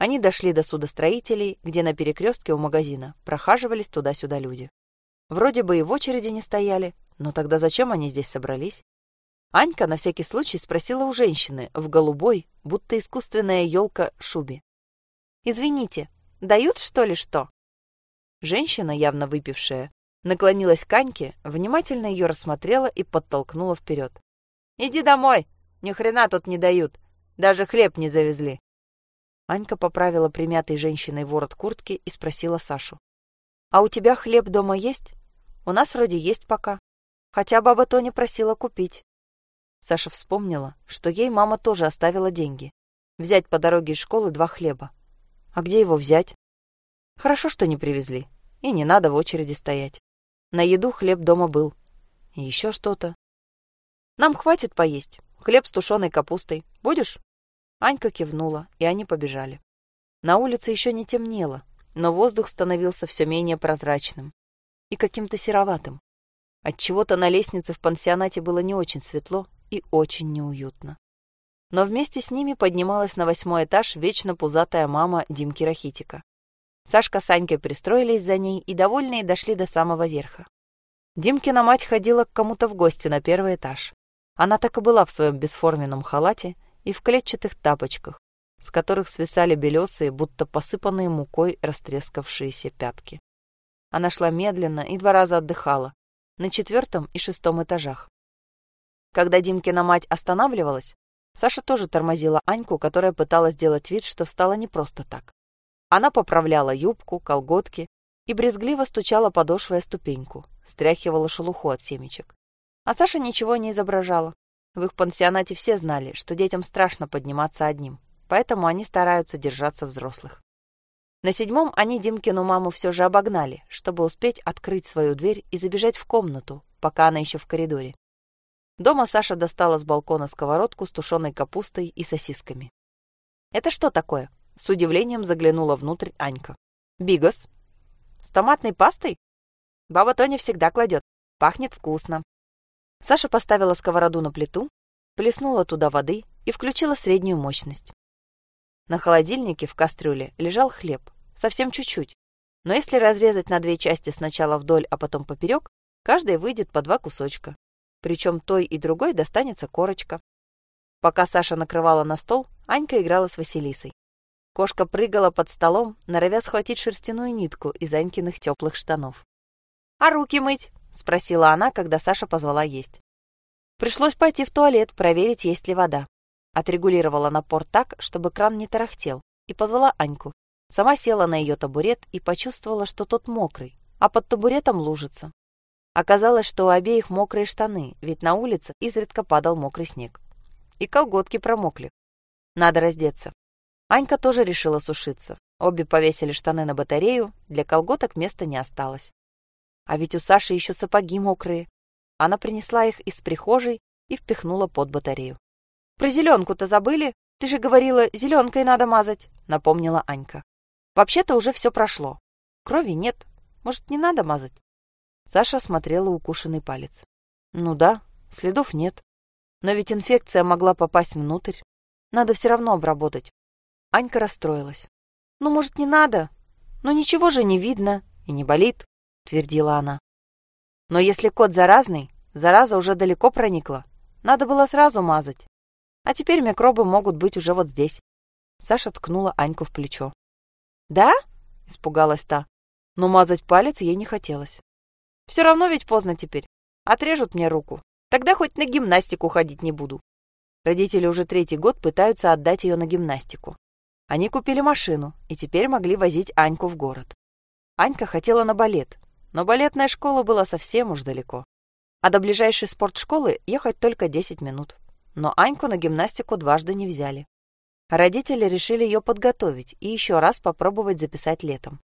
Они дошли до судостроителей, где на перекрестке у магазина прохаживались туда-сюда люди. Вроде бы и в очереди не стояли, но тогда зачем они здесь собрались? Анька на всякий случай спросила у женщины в голубой, будто искусственная елка, шубе. «Извините, дают, что ли, что?» Женщина, явно выпившая, наклонилась к Аньке, внимательно ее рассмотрела и подтолкнула вперед. «Иди домой! Ни хрена тут не дают! Даже хлеб не завезли!» Анька поправила примятой женщиной ворот куртки и спросила Сашу. «А у тебя хлеб дома есть? У нас вроде есть пока. Хотя баба Тоня просила купить». Саша вспомнила, что ей мама тоже оставила деньги. Взять по дороге из школы два хлеба. А где его взять? Хорошо, что не привезли. И не надо в очереди стоять. На еду хлеб дома был. И еще что-то. Нам хватит поесть. Хлеб с тушеной капустой. Будешь? Анька кивнула, и они побежали. На улице еще не темнело, но воздух становился все менее прозрачным и каким-то сероватым. Отчего-то на лестнице в пансионате было не очень светло и очень неуютно. Но вместе с ними поднималась на восьмой этаж вечно пузатая мама Димки Рахитика. Сашка с Анькой пристроились за ней и, довольные, дошли до самого верха. Димкина мать ходила к кому-то в гости на первый этаж. Она так и была в своем бесформенном халате и в клетчатых тапочках, с которых свисали белесые, будто посыпанные мукой растрескавшиеся пятки. Она шла медленно и два раза отдыхала, на четвертом и шестом этажах. Когда Димкина мать останавливалась, Саша тоже тормозила Аньку, которая пыталась сделать вид, что встала не просто так. Она поправляла юбку, колготки и брезгливо стучала подошвой о ступеньку, стряхивала шелуху от семечек. А Саша ничего не изображала. В их пансионате все знали, что детям страшно подниматься одним, поэтому они стараются держаться взрослых. На седьмом они Димкину маму все же обогнали, чтобы успеть открыть свою дверь и забежать в комнату, пока она еще в коридоре. Дома Саша достала с балкона сковородку с тушеной капустой и сосисками. «Это что такое?» — с удивлением заглянула внутрь Анька. «Бигос. С томатной пастой? Баба Тоня всегда кладет. Пахнет вкусно. Саша поставила сковороду на плиту, плеснула туда воды и включила среднюю мощность. На холодильнике в кастрюле лежал хлеб, совсем чуть-чуть. Но если разрезать на две части сначала вдоль, а потом поперек, каждой выйдет по два кусочка. Причем той и другой достанется корочка. Пока Саша накрывала на стол, Анька играла с Василисой. Кошка прыгала под столом, норовя схватить шерстяную нитку из Анькиных теплых штанов. «А руки мыть?» — спросила она, когда Саша позвала есть. Пришлось пойти в туалет, проверить, есть ли вода. Отрегулировала напор так, чтобы кран не тарахтел, и позвала Аньку. Сама села на ее табурет и почувствовала, что тот мокрый, а под табуретом лужица. Оказалось, что у обеих мокрые штаны, ведь на улице изредка падал мокрый снег. И колготки промокли. Надо раздеться. Анька тоже решила сушиться. Обе повесили штаны на батарею, для колготок места не осталось. А ведь у Саши еще сапоги мокрые. Она принесла их из прихожей и впихнула под батарею. «Про зеленку-то забыли? Ты же говорила, зеленкой надо мазать», — напомнила Анька. «Вообще-то уже все прошло. Крови нет. Может, не надо мазать?» Саша осмотрела укушенный палец. «Ну да, следов нет. Но ведь инфекция могла попасть внутрь. Надо все равно обработать». Анька расстроилась. «Ну, может, не надо? Но ничего же не видно и не болит. — твердила она. «Но если кот заразный, зараза уже далеко проникла. Надо было сразу мазать. А теперь микробы могут быть уже вот здесь». Саша ткнула Аньку в плечо. «Да?» — испугалась та. Но мазать палец ей не хотелось. «Все равно ведь поздно теперь. Отрежут мне руку. Тогда хоть на гимнастику ходить не буду». Родители уже третий год пытаются отдать ее на гимнастику. Они купили машину и теперь могли возить Аньку в город. Анька хотела на балет, но балетная школа была совсем уж далеко. А до ближайшей спортшколы ехать только 10 минут. Но Аньку на гимнастику дважды не взяли. Родители решили ее подготовить и еще раз попробовать записать летом.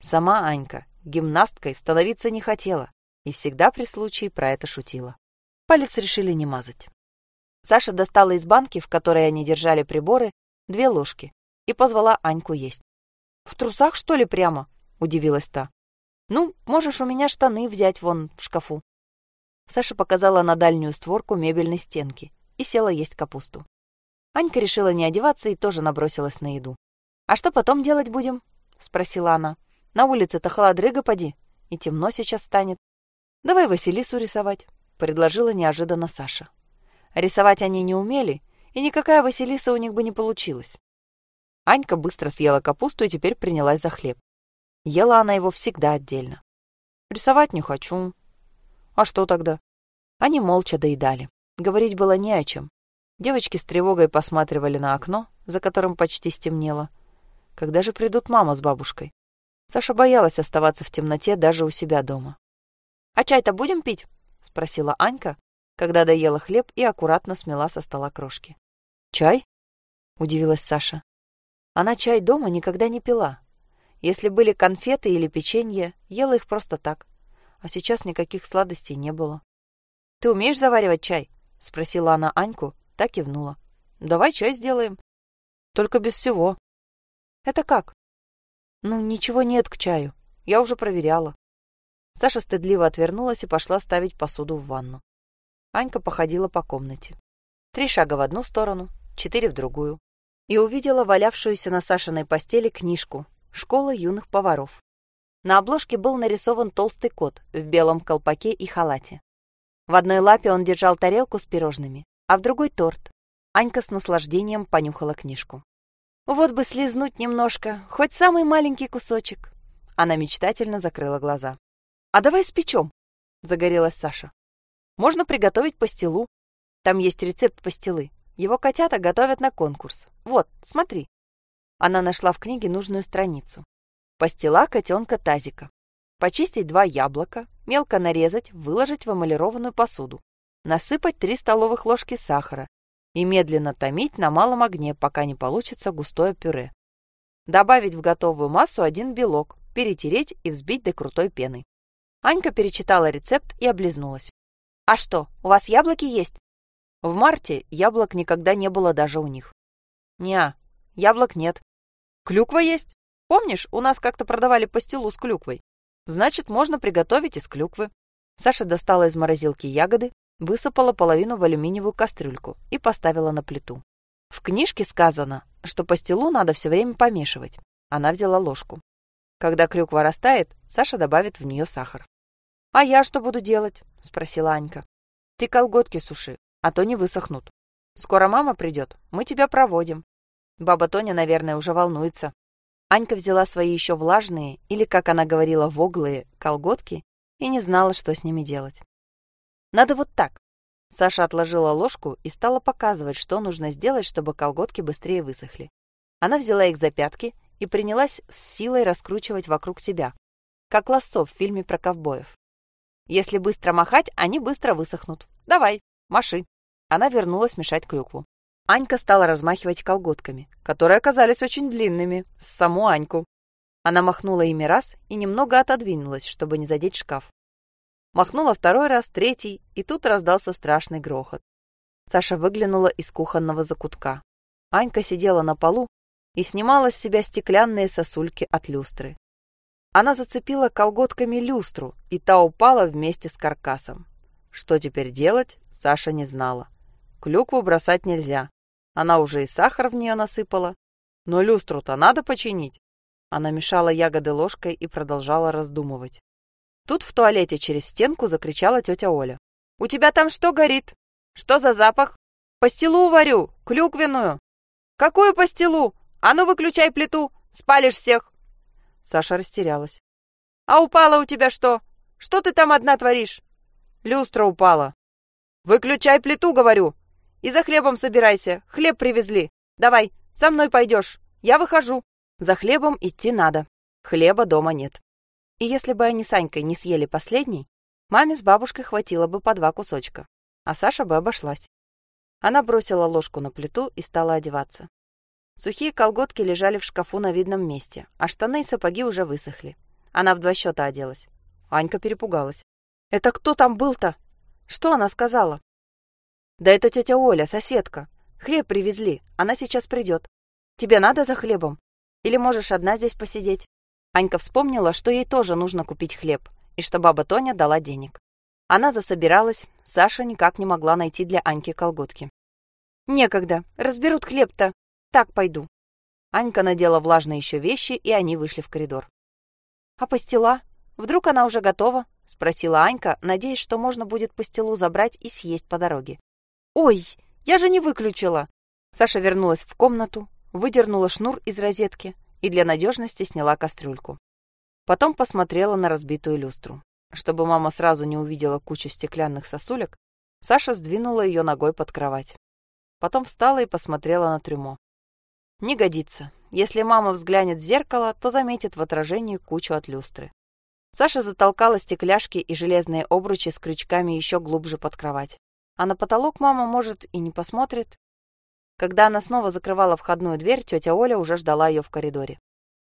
Сама Анька гимнасткой становиться не хотела и всегда при случае про это шутила. Палец решили не мазать. Саша достала из банки, в которой они держали приборы, две ложки и позвала Аньку есть. «В трусах, что ли, прямо?» — удивилась та. «Ну, можешь у меня штаны взять вон в шкафу». Саша показала на дальнюю створку мебельной стенки и села есть капусту. Анька решила не одеваться и тоже набросилась на еду. «А что потом делать будем?» — спросила она. «На улице-то холодрыга поди, и темно сейчас станет. Давай Василису рисовать», — предложила неожиданно Саша. Рисовать они не умели, и никакая Василиса у них бы не получилась. Анька быстро съела капусту и теперь принялась за хлеб. Ела она его всегда отдельно. «Рисовать не хочу». «А что тогда?» Они молча доедали. Говорить было не о чем. Девочки с тревогой посматривали на окно, за которым почти стемнело. Когда же придут мама с бабушкой? Саша боялась оставаться в темноте даже у себя дома. «А чай-то будем пить?» — спросила Анька, когда доела хлеб и аккуратно смела со стола крошки. «Чай?» — удивилась Саша. Она чай дома никогда не пила. Если были конфеты или печенье, ела их просто так. А сейчас никаких сладостей не было. «Ты умеешь заваривать чай?» — спросила она Аньку, так кивнула. «Давай чай сделаем». «Только без всего». «Это как?» «Ну, ничего нет к чаю. Я уже проверяла». Саша стыдливо отвернулась и пошла ставить посуду в ванну. Анька походила по комнате. Три шага в одну сторону, четыре в другую. И увидела валявшуюся на Сашиной постели книжку «Школа юных поваров». На обложке был нарисован толстый кот в белом колпаке и халате. В одной лапе он держал тарелку с пирожными, а в другой — торт. Анька с наслаждением понюхала книжку. «Вот бы слезнуть немножко, хоть самый маленький кусочек». Она мечтательно закрыла глаза. «А давай спечем», — загорелась Саша. Можно приготовить пастилу. Там есть рецепт пастилы. Его котята готовят на конкурс. Вот, смотри. Она нашла в книге нужную страницу. Пастила котенка тазика. Почистить два яблока, мелко нарезать, выложить в эмалированную посуду. Насыпать 3 столовых ложки сахара и медленно томить на малом огне, пока не получится густое пюре. Добавить в готовую массу один белок, перетереть и взбить до крутой пены. Анька перечитала рецепт и облизнулась. «А что, у вас яблоки есть?» В марте яблок никогда не было даже у них. «Неа, яблок нет. Клюква есть? Помнишь, у нас как-то продавали пастилу с клюквой? Значит, можно приготовить из клюквы». Саша достала из морозилки ягоды, высыпала половину в алюминиевую кастрюльку и поставила на плиту. В книжке сказано, что пастилу надо все время помешивать. Она взяла ложку. Когда клюква растает, Саша добавит в нее сахар. «А я что буду делать?» — спросила Анька. «Ты колготки суши, а то не высохнут. Скоро мама придет, мы тебя проводим». Баба Тоня, наверное, уже волнуется. Анька взяла свои еще влажные, или, как она говорила, воглые, колготки и не знала, что с ними делать. «Надо вот так». Саша отложила ложку и стала показывать, что нужно сделать, чтобы колготки быстрее высохли. Она взяла их за пятки и принялась с силой раскручивать вокруг себя, как лассо в фильме про ковбоев. Если быстро махать, они быстро высохнут. Давай, маши. Она вернулась мешать клюкву. Анька стала размахивать колготками, которые оказались очень длинными, с саму Аньку. Она махнула ими раз и немного отодвинулась, чтобы не задеть шкаф. Махнула второй раз, третий, и тут раздался страшный грохот. Саша выглянула из кухонного закутка. Анька сидела на полу и снимала с себя стеклянные сосульки от люстры. Она зацепила колготками люстру, и та упала вместе с каркасом. Что теперь делать, Саша не знала. Клюкву бросать нельзя. Она уже и сахар в нее насыпала. Но люстру-то надо починить. Она мешала ягоды ложкой и продолжала раздумывать. Тут в туалете через стенку закричала тетя Оля. «У тебя там что горит? Что за запах? Пастилу варю, клюквенную!» «Какую пастилу? А ну выключай плиту, спалишь всех!» Саша растерялась. «А упала у тебя что? Что ты там одна творишь?» «Люстра упала». «Выключай плиту, говорю. И за хлебом собирайся. Хлеб привезли. Давай, со мной пойдешь. Я выхожу». За хлебом идти надо. Хлеба дома нет. И если бы они с Анькой не съели последний, маме с бабушкой хватило бы по два кусочка, а Саша бы обошлась. Она бросила ложку на плиту и стала одеваться. Сухие колготки лежали в шкафу на видном месте, а штаны и сапоги уже высохли. Она в два счета оделась. Анька перепугалась. «Это кто там был-то? Что она сказала?» «Да это тетя Оля, соседка. Хлеб привезли, она сейчас придет. Тебе надо за хлебом? Или можешь одна здесь посидеть?» Анька вспомнила, что ей тоже нужно купить хлеб, и что баба Тоня дала денег. Она засобиралась, Саша никак не могла найти для Аньки колготки. «Некогда, разберут хлеб-то», так пойду. Анька надела влажные еще вещи, и они вышли в коридор. «А пастила? Вдруг она уже готова?» — спросила Анька, надеясь, что можно будет пастилу забрать и съесть по дороге. «Ой, я же не выключила!» Саша вернулась в комнату, выдернула шнур из розетки и для надежности сняла кастрюльку. Потом посмотрела на разбитую люстру. Чтобы мама сразу не увидела кучу стеклянных сосулек, Саша сдвинула ее ногой под кровать. Потом встала и посмотрела на трюмо. Не годится. Если мама взглянет в зеркало, то заметит в отражении кучу от люстры. Саша затолкала стекляшки и железные обручи с крючками еще глубже под кровать. А на потолок мама, может, и не посмотрит. Когда она снова закрывала входную дверь, тетя Оля уже ждала ее в коридоре.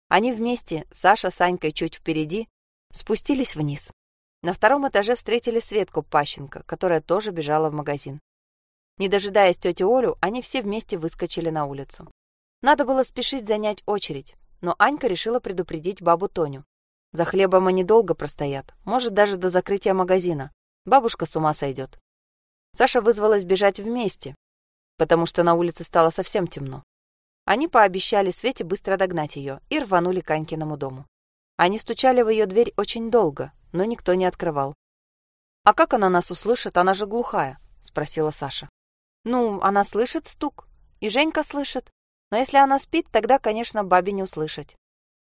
Они вместе, Саша с Анькой чуть впереди, спустились вниз. На втором этаже встретили Светку Пащенко, которая тоже бежала в магазин. Не дожидаясь тети Олю, они все вместе выскочили на улицу. Надо было спешить занять очередь, но Анька решила предупредить бабу Тоню. За хлебом они долго простоят, может, даже до закрытия магазина. Бабушка с ума сойдет. Саша вызвалась бежать вместе, потому что на улице стало совсем темно. Они пообещали Свете быстро догнать ее и рванули к Анькиному дому. Они стучали в ее дверь очень долго, но никто не открывал. «А как она нас услышит? Она же глухая», — спросила Саша. «Ну, она слышит стук, и Женька слышит. Но если она спит, тогда, конечно, бабе не услышать.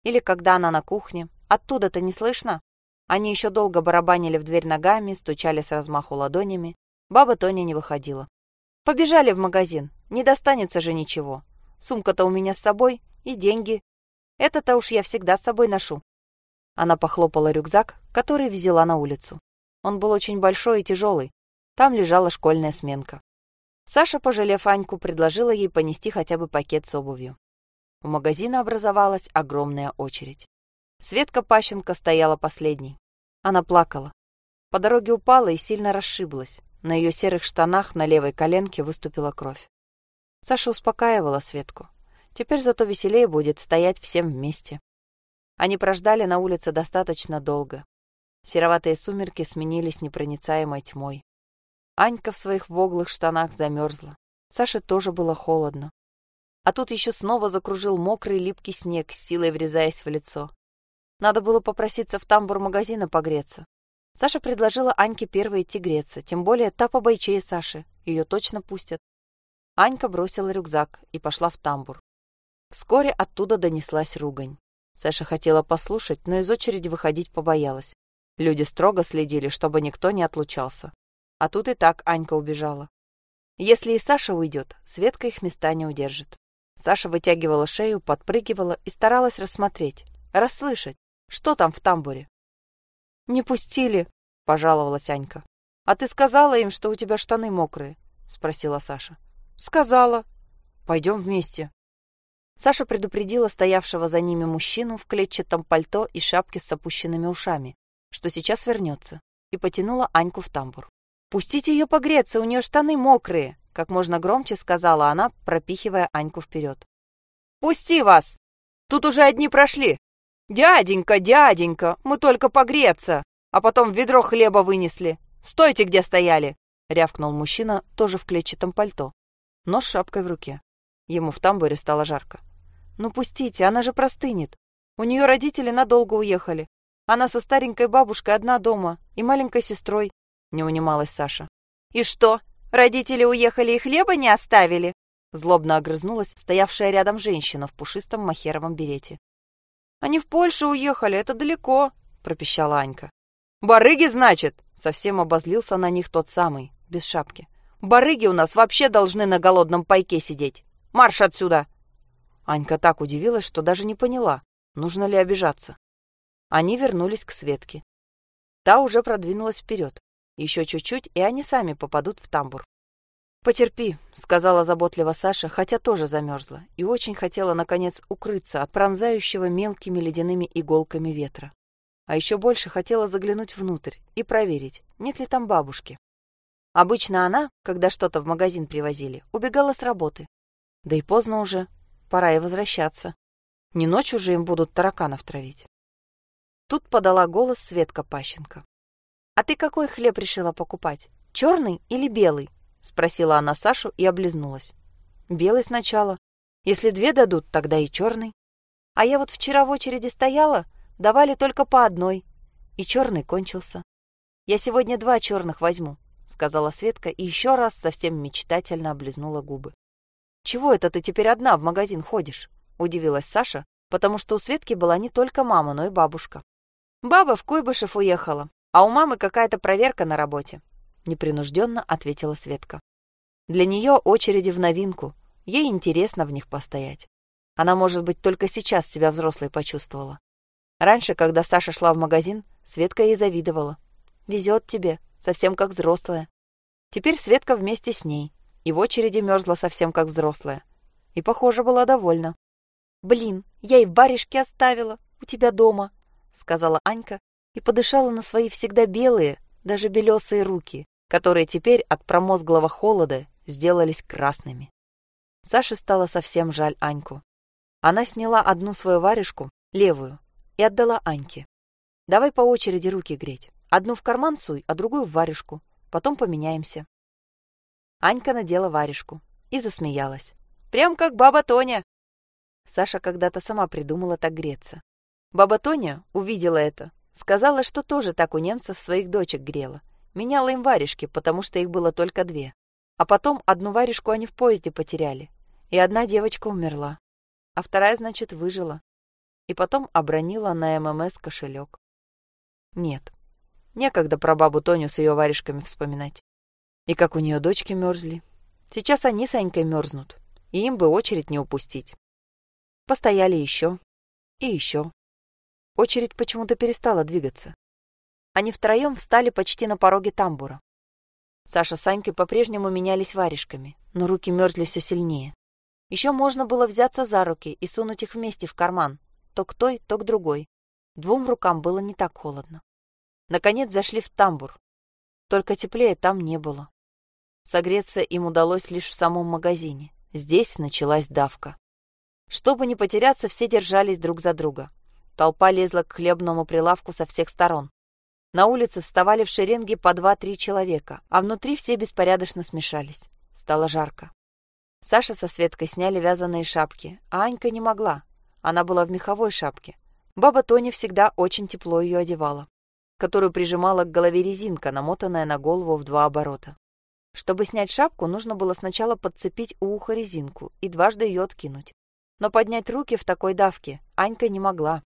Или когда она на кухне. Оттуда-то не слышно». Они еще долго барабанили в дверь ногами, стучали с размаху ладонями. Баба Тоня не выходила. «Побежали в магазин. Не достанется же ничего. Сумка-то у меня с собой, и деньги. Это-то уж я всегда с собой ношу. Она похлопала рюкзак, который взяла на улицу. Он был очень большой и тяжелый. Там лежала школьная сменка. Саша, пожалев Аньку, предложила ей понести хотя бы пакет с обувью. У магазина образовалась огромная очередь. Светка Пащенко стояла последней. Она плакала. По дороге упала и сильно расшиблась. На ее серых штанах на левой коленке выступила кровь. Саша успокаивала Светку. Теперь зато веселее будет стоять всем вместе. Они прождали на улице достаточно долго. Сероватые сумерки сменились непроницаемой тьмой. Анька в своих воглых штанах замерзла. Саше тоже было холодно. А тут еще снова закружил мокрый липкий снег, силой врезаясь в лицо. Надо было попроситься в тамбур магазина погреться. Саша предложила Аньке первой идти греться, тем более та побойчее Саши, ее точно пустят. Анька бросила рюкзак и пошла в тамбур. Вскоре оттуда донеслась ругань. Саша хотела послушать, но из очереди выходить побоялась. Люди строго следили, чтобы никто не отлучался. А тут и так Анька убежала. Если и Саша уйдет, Светка их места не удержит. Саша вытягивала шею, подпрыгивала и старалась рассмотреть, расслышать, что там в тамбуре. «Не пустили», — пожаловалась Анька. «А ты сказала им, что у тебя штаны мокрые?» — спросила Саша. «Сказала. Пойдем вместе». Саша предупредила стоявшего за ними мужчину в клетчатом пальто и шапке с опущенными ушами, что сейчас вернется, и потянула Аньку в тамбур. «Пустите ее погреться, у нее штаны мокрые!» как можно громче сказала она, пропихивая Аньку вперед. «Пусти вас! Тут уже одни прошли! Дяденька, дяденька, мы только погреться, а потом ведро хлеба вынесли! Стойте, где стояли!» рявкнул мужчина, тоже в клетчатом пальто, но с шапкой в руке. Ему в тамбуре стало жарко. «Ну пустите, она же простынет. У нее родители надолго уехали. Она со старенькой бабушкой одна дома и маленькой сестрой», — не унималась Саша. «И что, родители уехали и хлеба не оставили?» Злобно огрызнулась стоявшая рядом женщина в пушистом махеровом берете. «Они в Польшу уехали, это далеко», — пропищала Анька. «Барыги, значит?» — совсем обозлился на них тот самый, без шапки. «Барыги у нас вообще должны на голодном пайке сидеть. Марш отсюда!» Анька так удивилась, что даже не поняла, нужно ли обижаться. Они вернулись к Светке. Та уже продвинулась вперед. Еще чуть-чуть, и они сами попадут в тамбур. «Потерпи», — сказала заботливо Саша, хотя тоже замерзла, и очень хотела, наконец, укрыться от пронзающего мелкими ледяными иголками ветра. А еще больше хотела заглянуть внутрь и проверить, нет ли там бабушки. Обычно она, когда что-то в магазин привозили, убегала с работы. Да и поздно уже, Пора и возвращаться. Не ночью же им будут тараканов травить. Тут подала голос Светка Пащенко. «А ты какой хлеб решила покупать? Черный или белый?» Спросила она Сашу и облизнулась. «Белый сначала. Если две дадут, тогда и черный. А я вот вчера в очереди стояла, давали только по одной, и черный кончился. Я сегодня два черных возьму, сказала Светка и еще раз совсем мечтательно облизнула губы. Чего это ты теперь одна в магазин ходишь? удивилась Саша, потому что у Светки была не только мама, но и бабушка. Баба в Куйбышев уехала, а у мамы какая-то проверка на работе, непринужденно ответила Светка. Для нее очереди в новинку, ей интересно в них постоять. Она, может быть, только сейчас себя взрослой почувствовала. Раньше, когда Саша шла в магазин, Светка ей завидовала. «Везет тебе, совсем как взрослая». Теперь Светка вместе с ней, и в очереди мерзла совсем как взрослая. И, похоже, была довольна. «Блин, я и в баришке оставила, у тебя дома», — сказала Анька и подышала на свои всегда белые, даже белесые руки, которые теперь от промозглого холода сделались красными. Саше стало совсем жаль Аньку. Она сняла одну свою варежку, левую, и отдала Аньке. «Давай по очереди руки греть. Одну в карман суй, а другую в варежку. Потом поменяемся». Анька надела варежку и засмеялась. «Прям как баба Тоня!» Саша когда-то сама придумала так греться. Баба Тоня увидела это, сказала, что тоже так у немцев своих дочек грела. Меняла им варежки, потому что их было только две. А потом одну варежку они в поезде потеряли, и одна девочка умерла, а вторая, значит, выжила. И потом обронила на ММС кошелек. Нет, некогда про бабу Тоню с ее варежками вспоминать. И как у нее дочки мерзли. Сейчас они с Анькой мерзнут, и им бы очередь не упустить. Постояли еще и еще. Очередь почему-то перестала двигаться. Они втроем встали почти на пороге тамбура. Саша с Санькой по-прежнему менялись варежками, но руки мерзли все сильнее. Еще можно было взяться за руки и сунуть их вместе в карман, то к той, то к другой. Двум рукам было не так холодно. Наконец зашли в тамбур. Только теплее там не было. Согреться им удалось лишь в самом магазине. Здесь началась давка. Чтобы не потеряться, все держались друг за друга. Толпа лезла к хлебному прилавку со всех сторон. На улице вставали в шеренги по два-три человека, а внутри все беспорядочно смешались. Стало жарко. Саша со Светкой сняли вязаные шапки, а Анька не могла. Она была в меховой шапке. Баба Тоня всегда очень тепло ее одевала, которую прижимала к голове резинка, намотанная на голову в два оборота. Чтобы снять шапку, нужно было сначала подцепить у уха резинку и дважды ее откинуть. Но поднять руки в такой давке Анька не могла.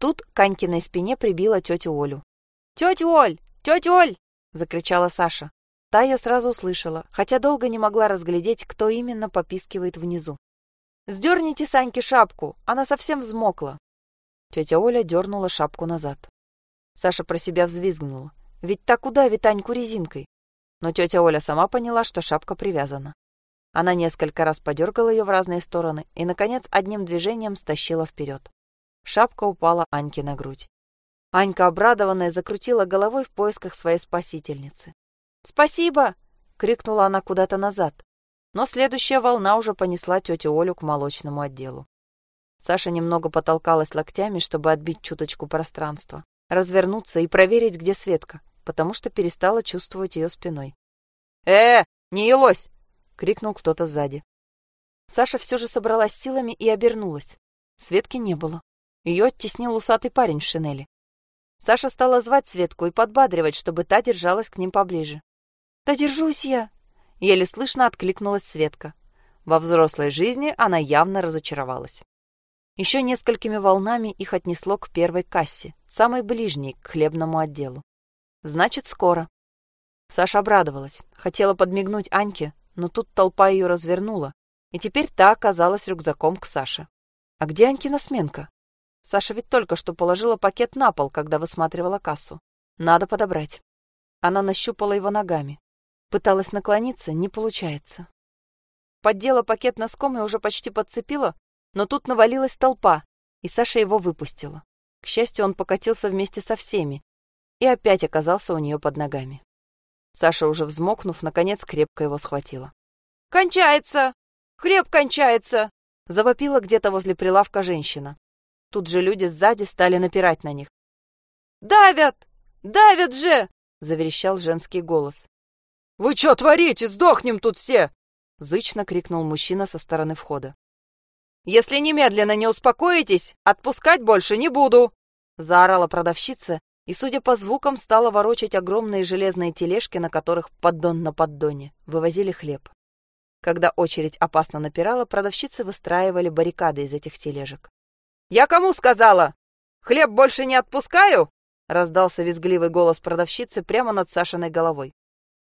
Тут к Анькиной спине прибила тетю Олю. «Тетя Оль! Тетя Оль!» — закричала Саша. Та ее сразу услышала, хотя долго не могла разглядеть, кто именно попискивает внизу. «Сдерните Саньке шапку, она совсем взмокла!» Тетя Оля дернула шапку назад. Саша про себя взвизгнула. Ведь так удавит Аньку резинкой. Но тетя Оля сама поняла, что шапка привязана. Она несколько раз подергала ее в разные стороны и, наконец, одним движением стащила вперед. Шапка упала Аньке на грудь. Анька, обрадованная, закрутила головой в поисках своей спасительницы. «Спасибо!» — крикнула она куда-то назад. Но следующая волна уже понесла тетю Олю к молочному отделу. Саша немного потолкалась локтями, чтобы отбить чуточку пространства, развернуться и проверить, где Светка, потому что перестала чувствовать ее спиной. «Э, не елось!» — крикнул кто-то сзади. Саша все же собралась силами и обернулась. Светки не было. Ее оттеснил усатый парень в шинели. Саша стала звать Светку и подбадривать, чтобы та держалась к ним поближе. «Да держусь я!» Еле слышно откликнулась Светка. Во взрослой жизни она явно разочаровалась. Еще несколькими волнами их отнесло к первой кассе, самой ближней к хлебному отделу. Значит, скоро. Саша обрадовалась, хотела подмигнуть Аньке, но тут толпа ее развернула, и теперь та оказалась рюкзаком к Саше. А где Анькина сменка? Саша ведь только что положила пакет на пол, когда высматривала кассу. Надо подобрать. Она нащупала его ногами. Пыталась наклониться, не получается. Поддела пакет носком и уже почти подцепила, но тут навалилась толпа, и Саша его выпустила. К счастью, он покатился вместе со всеми и опять оказался у нее под ногами. Саша, уже взмокнув, наконец крепко его схватила. «Кончается! Хлеб кончается!» Завопила где-то возле прилавка женщина. Тут же люди сзади стали напирать на них. «Давят! Давят же!» — заверещал женский голос. «Вы что творите? Сдохнем тут все!» — зычно крикнул мужчина со стороны входа. Если немедленно не успокоитесь, отпускать больше не буду!» Заорала продавщица и, судя по звукам, стала ворочать огромные железные тележки, на которых поддон на поддоне вывозили хлеб. Когда очередь опасно напирала, продавщицы выстраивали баррикады из этих тележек. «Я кому сказала? Хлеб больше не отпускаю?» раздался визгливый голос продавщицы прямо над Сашиной головой.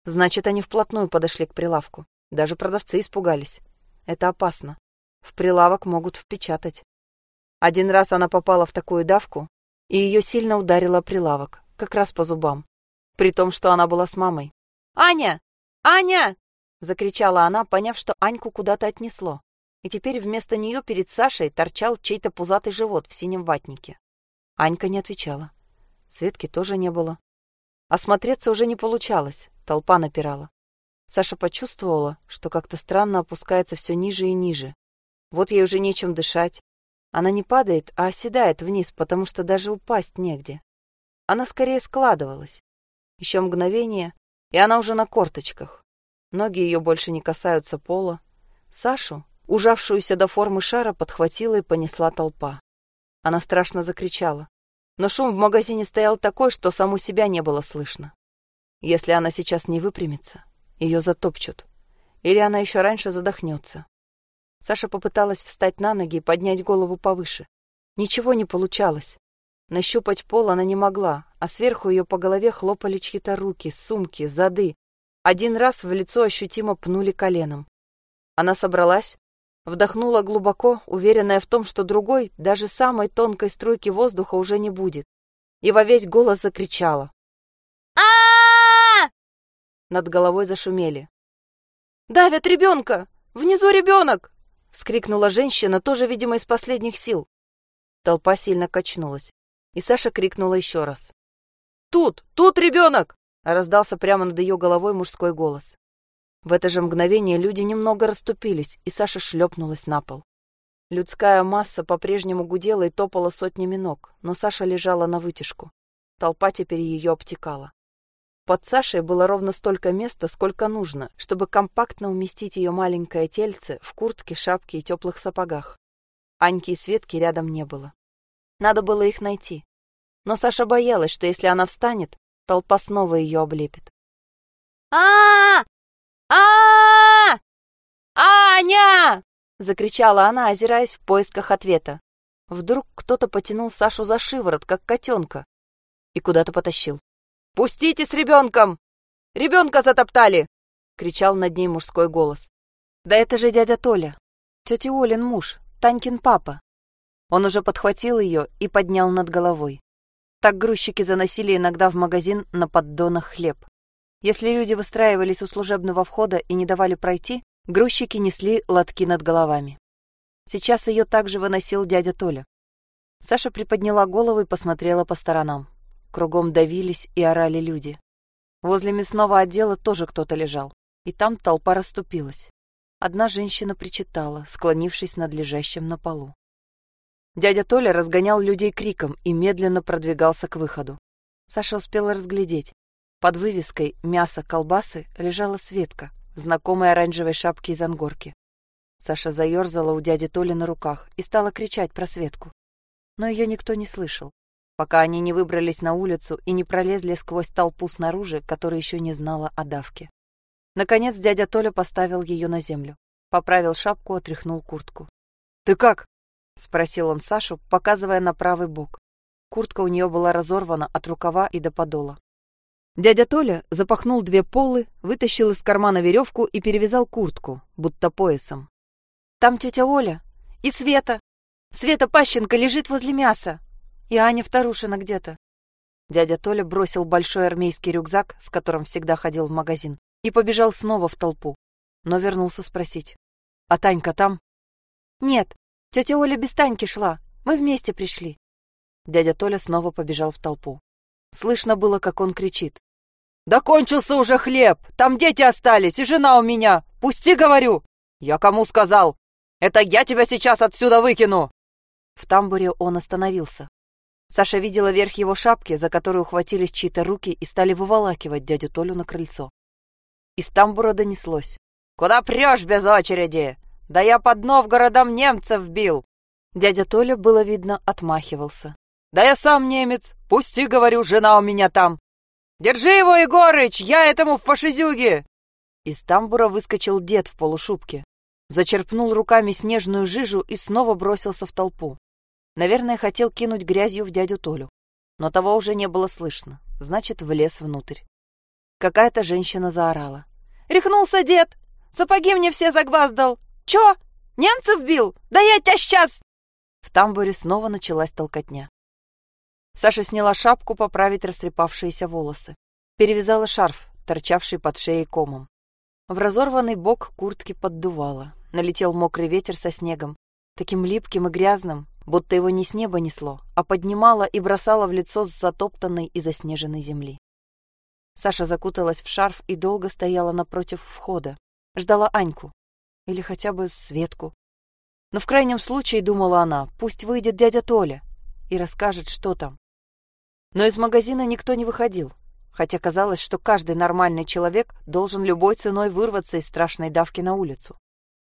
Значит, они вплотную подошли к прилавку. Даже продавцы испугались. Это опасно. В прилавок могут впечатать. Один раз она попала в такую давку, и ее сильно ударило прилавок, как раз по зубам. При том, что она была с мамой. «Аня! Аня!» — закричала она, поняв, что Аньку куда-то отнесло. И теперь вместо нее перед Сашей торчал чей-то пузатый живот в синем ватнике. Анька не отвечала. Светки тоже не было. Осмотреться уже не получалось, толпа напирала. Саша почувствовала, что как-то странно опускается все ниже и ниже. Вот ей уже нечем дышать, она не падает, а оседает вниз, потому что даже упасть негде. Она скорее складывалась. Еще мгновение, и она уже на корточках. Ноги ее больше не касаются пола. Сашу, ужавшуюся до формы шара, подхватила и понесла толпа. Она страшно закричала. Но шум в магазине стоял такой, что саму себя не было слышно. Если она сейчас не выпрямится, ее затопчут. Или она еще раньше задохнется. Саша попыталась встать на ноги и поднять голову повыше. Ничего не получалось. Нащупать пол она не могла, а сверху ее по голове хлопали чьи-то руки, сумки, зады. Один раз в лицо ощутимо пнули коленом. Она собралась, вдохнула глубоко, уверенная в том, что другой, даже самой тонкой струйки воздуха уже не будет. И во весь голос закричала. а Над головой зашумели. «Давят ребенка! Внизу ребенок!» вскрикнула женщина, тоже, видимо, из последних сил. Толпа сильно качнулась, и Саша крикнула еще раз. «Тут! Тут ребенок!» — раздался прямо над ее головой мужской голос. В это же мгновение люди немного расступились, и Саша шлепнулась на пол. Людская масса по-прежнему гудела и топала сотнями ног, но Саша лежала на вытяжку. Толпа теперь ее обтекала. Под Сашей было ровно столько места, сколько нужно, чтобы компактно уместить ее маленькое тельце в куртке, шапке и теплых сапогах. Аньки и Светки рядом не было. Надо было их найти. Но Саша боялась, что если она встанет, толпа снова ее облепит. а а Аня! закричала она, озираясь в поисках ответа. Вдруг кто-то потянул Сашу за шиворот, как котенка, и куда-то потащил. «Пустите с ребенком! Ребенка затоптали!» — кричал над ней мужской голос. «Да это же дядя Толя, тетя Олин муж, Танькин папа». Он уже подхватил ее и поднял над головой. Так грузчики заносили иногда в магазин на поддонах хлеб. Если люди выстраивались у служебного входа и не давали пройти, грузчики несли лотки над головами. Сейчас ее также выносил дядя Толя. Саша приподняла голову и посмотрела по сторонам. Кругом давились и орали люди. Возле мясного отдела тоже кто-то лежал, и там толпа расступилась. Одна женщина причитала, склонившись над лежащим на полу. Дядя Толя разгонял людей криком и медленно продвигался к выходу. Саша успела разглядеть. Под вывеской «Мясо, колбасы» лежала Светка в знакомой оранжевой шапке из ангорки. Саша заерзала у дяди Толи на руках и стала кричать про Светку. Но ее никто не слышал пока они не выбрались на улицу и не пролезли сквозь толпу снаружи, которая еще не знала о давке. Наконец дядя Толя поставил ее на землю, поправил шапку, отряхнул куртку. «Ты как?» — спросил он Сашу, показывая на правый бок. Куртка у нее была разорвана от рукава и до подола. Дядя Толя запахнул две полы, вытащил из кармана веревку и перевязал куртку, будто поясом. «Там тетя Оля и Света. Света Пащенко лежит возле мяса. И Аня Вторушина где-то. Дядя Толя бросил большой армейский рюкзак, с которым всегда ходил в магазин, и побежал снова в толпу, но вернулся спросить. «А Танька там?» «Нет, тетя Оля без Таньки шла. Мы вместе пришли». Дядя Толя снова побежал в толпу. Слышно было, как он кричит. «Да кончился уже хлеб! Там дети остались, и жена у меня! Пусти, говорю!» «Я кому сказал? Это я тебя сейчас отсюда выкину!» В тамбуре он остановился. Саша видела верх его шапки, за которую ухватились чьи-то руки и стали выволакивать дядю Толю на крыльцо. Из тамбура донеслось. «Куда прешь без очереди? Да я под Новгородом немцев бил!» Дядя Толя, было видно, отмахивался. «Да я сам немец! Пусти, говорю, жена у меня там! Держи его, Егорыч! Я этому фашизюге!» Из тамбура выскочил дед в полушубке. Зачерпнул руками снежную жижу и снова бросился в толпу. Наверное, хотел кинуть грязью в дядю Толю. Но того уже не было слышно. Значит, влез внутрь. Какая-то женщина заорала. «Рехнулся дед! Сапоги мне все загваздал! Чё? Немцев бил? Да я тебя сейчас!» В тамбуре снова началась толкотня. Саша сняла шапку поправить растрепавшиеся волосы. Перевязала шарф, торчавший под шеей комом. В разорванный бок куртки поддувало. Налетел мокрый ветер со снегом, таким липким и грязным, будто его не с неба несло, а поднимало и бросало в лицо с затоптанной и заснеженной земли. Саша закуталась в шарф и долго стояла напротив входа. Ждала Аньку. Или хотя бы Светку. Но в крайнем случае, думала она, пусть выйдет дядя Толя и расскажет, что там. Но из магазина никто не выходил, хотя казалось, что каждый нормальный человек должен любой ценой вырваться из страшной давки на улицу.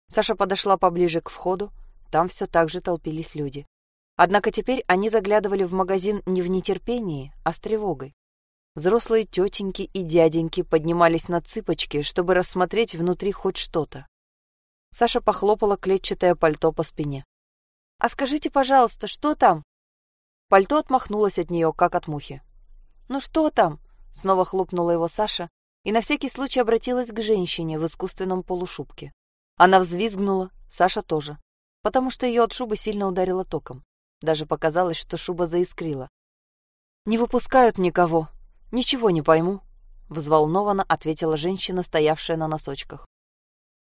Саша подошла поближе к входу, там все так же толпились люди. Однако теперь они заглядывали в магазин не в нетерпении, а с тревогой. Взрослые тетеньки и дяденьки поднимались на цыпочки, чтобы рассмотреть внутри хоть что-то. Саша похлопала клетчатое пальто по спине. «А скажите, пожалуйста, что там?» Пальто отмахнулось от нее, как от мухи. «Ну что там?» — снова хлопнула его Саша и на всякий случай обратилась к женщине в искусственном полушубке. Она взвизгнула, Саша тоже, потому что ее от шубы сильно ударило током. Даже показалось, что шуба заискрила. «Не выпускают никого. Ничего не пойму», — взволнованно ответила женщина, стоявшая на носочках.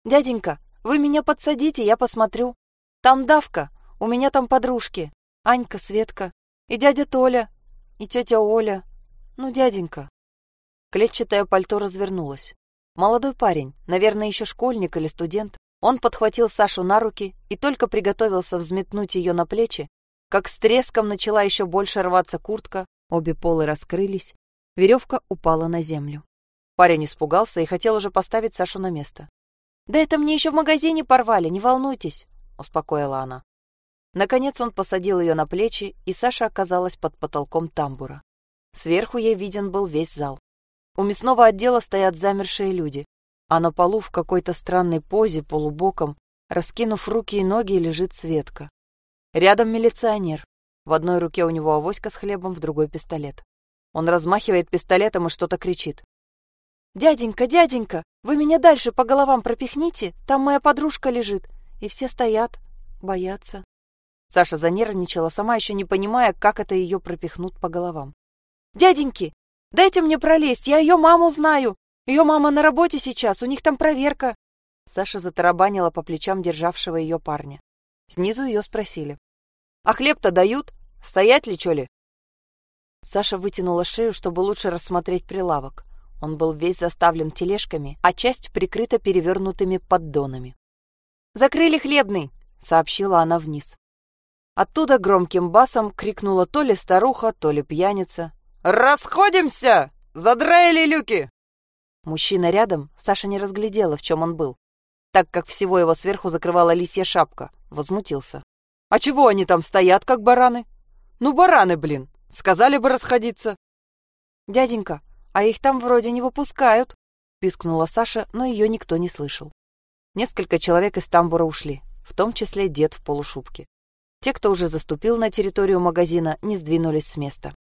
«Дяденька, вы меня подсадите, я посмотрю. Там давка, у меня там подружки. Анька, Светка. И дядя Толя, и тетя Оля. Ну, дяденька. Клетчатое пальто развернулось. Молодой парень, наверное, еще школьник или студент. Он подхватил Сашу на руки и только приготовился взметнуть ее на плечи, как с треском начала еще больше рваться куртка, обе полы раскрылись, веревка упала на землю. Парень испугался и хотел уже поставить Сашу на место. «Да это мне еще в магазине порвали, не волнуйтесь», — успокоила она. Наконец он посадил ее на плечи, и Саша оказалась под потолком тамбура. Сверху ей виден был весь зал. У мясного отдела стоят замершие люди, а на полу в какой-то странной позе, полубоком, раскинув руки и ноги, лежит Светка. Рядом милиционер. В одной руке у него авоська с хлебом, в другой пистолет. Он размахивает пистолетом и что-то кричит. «Дяденька, дяденька, вы меня дальше по головам пропихните, там моя подружка лежит». И все стоят, боятся. Саша занервничала, сама еще не понимая, как это ее пропихнут по головам. «Дяденьки, дайте мне пролезть, я ее маму знаю. Ее мама на работе сейчас, у них там проверка». Саша затарабанила по плечам державшего ее парня. Снизу ее спросили. «А хлеб-то дают? Стоять ли, чё ли?» Саша вытянула шею, чтобы лучше рассмотреть прилавок. Он был весь заставлен тележками, а часть прикрыта перевернутыми поддонами. «Закрыли хлебный!» — сообщила она вниз. Оттуда громким басом крикнула то ли старуха, то ли пьяница. «Расходимся! Задраили люки!» Мужчина рядом Саша не разглядела, в чем он был, так как всего его сверху закрывала лисья шапка. Возмутился. «А чего они там стоят, как бараны? Ну, бараны, блин! Сказали бы расходиться!» «Дяденька, а их там вроде не выпускают!» пискнула Саша, но ее никто не слышал. Несколько человек из тамбура ушли, в том числе дед в полушубке. Те, кто уже заступил на территорию магазина, не сдвинулись с места.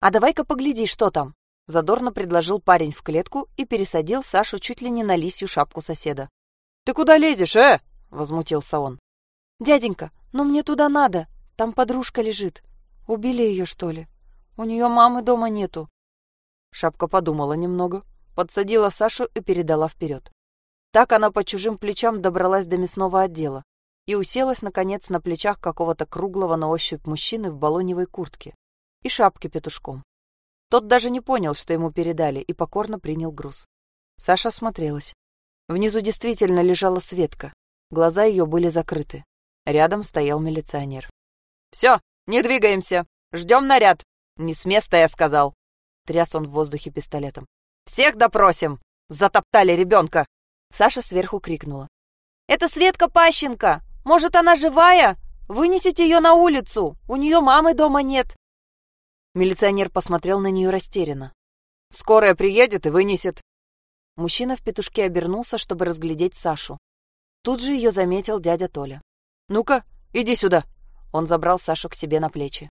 «А давай-ка погляди, что там!» Задорно предложил парень в клетку и пересадил Сашу чуть ли не на лисью шапку соседа. «Ты куда лезешь, э?» — возмутился он. «Дяденька, ну мне туда надо. Там подружка лежит. Убили ее, что ли? У нее мамы дома нету». Шапка подумала немного, подсадила Сашу и передала вперед. Так она по чужим плечам добралась до мясного отдела и уселась, наконец, на плечах какого-то круглого на ощупь мужчины в балоневой куртке и шапке петушком. Тот даже не понял, что ему передали, и покорно принял груз. Саша осмотрелась. Внизу действительно лежала Светка. Глаза ее были закрыты. Рядом стоял милиционер. «Все, не двигаемся! Ждем наряд! Не с места, я сказал!» Тряс он в воздухе пистолетом. «Всех допросим! Затоптали ребенка!» Саша сверху крикнула. Это Светка Пащенко! Может, она живая? Вынесите ее на улицу! У нее мамы дома нет!» Милиционер посмотрел на нее растерянно. «Скорая приедет и вынесет». Мужчина в петушке обернулся, чтобы разглядеть Сашу. Тут же ее заметил дядя Толя. «Ну-ка, иди сюда!» Он забрал Сашу к себе на плечи.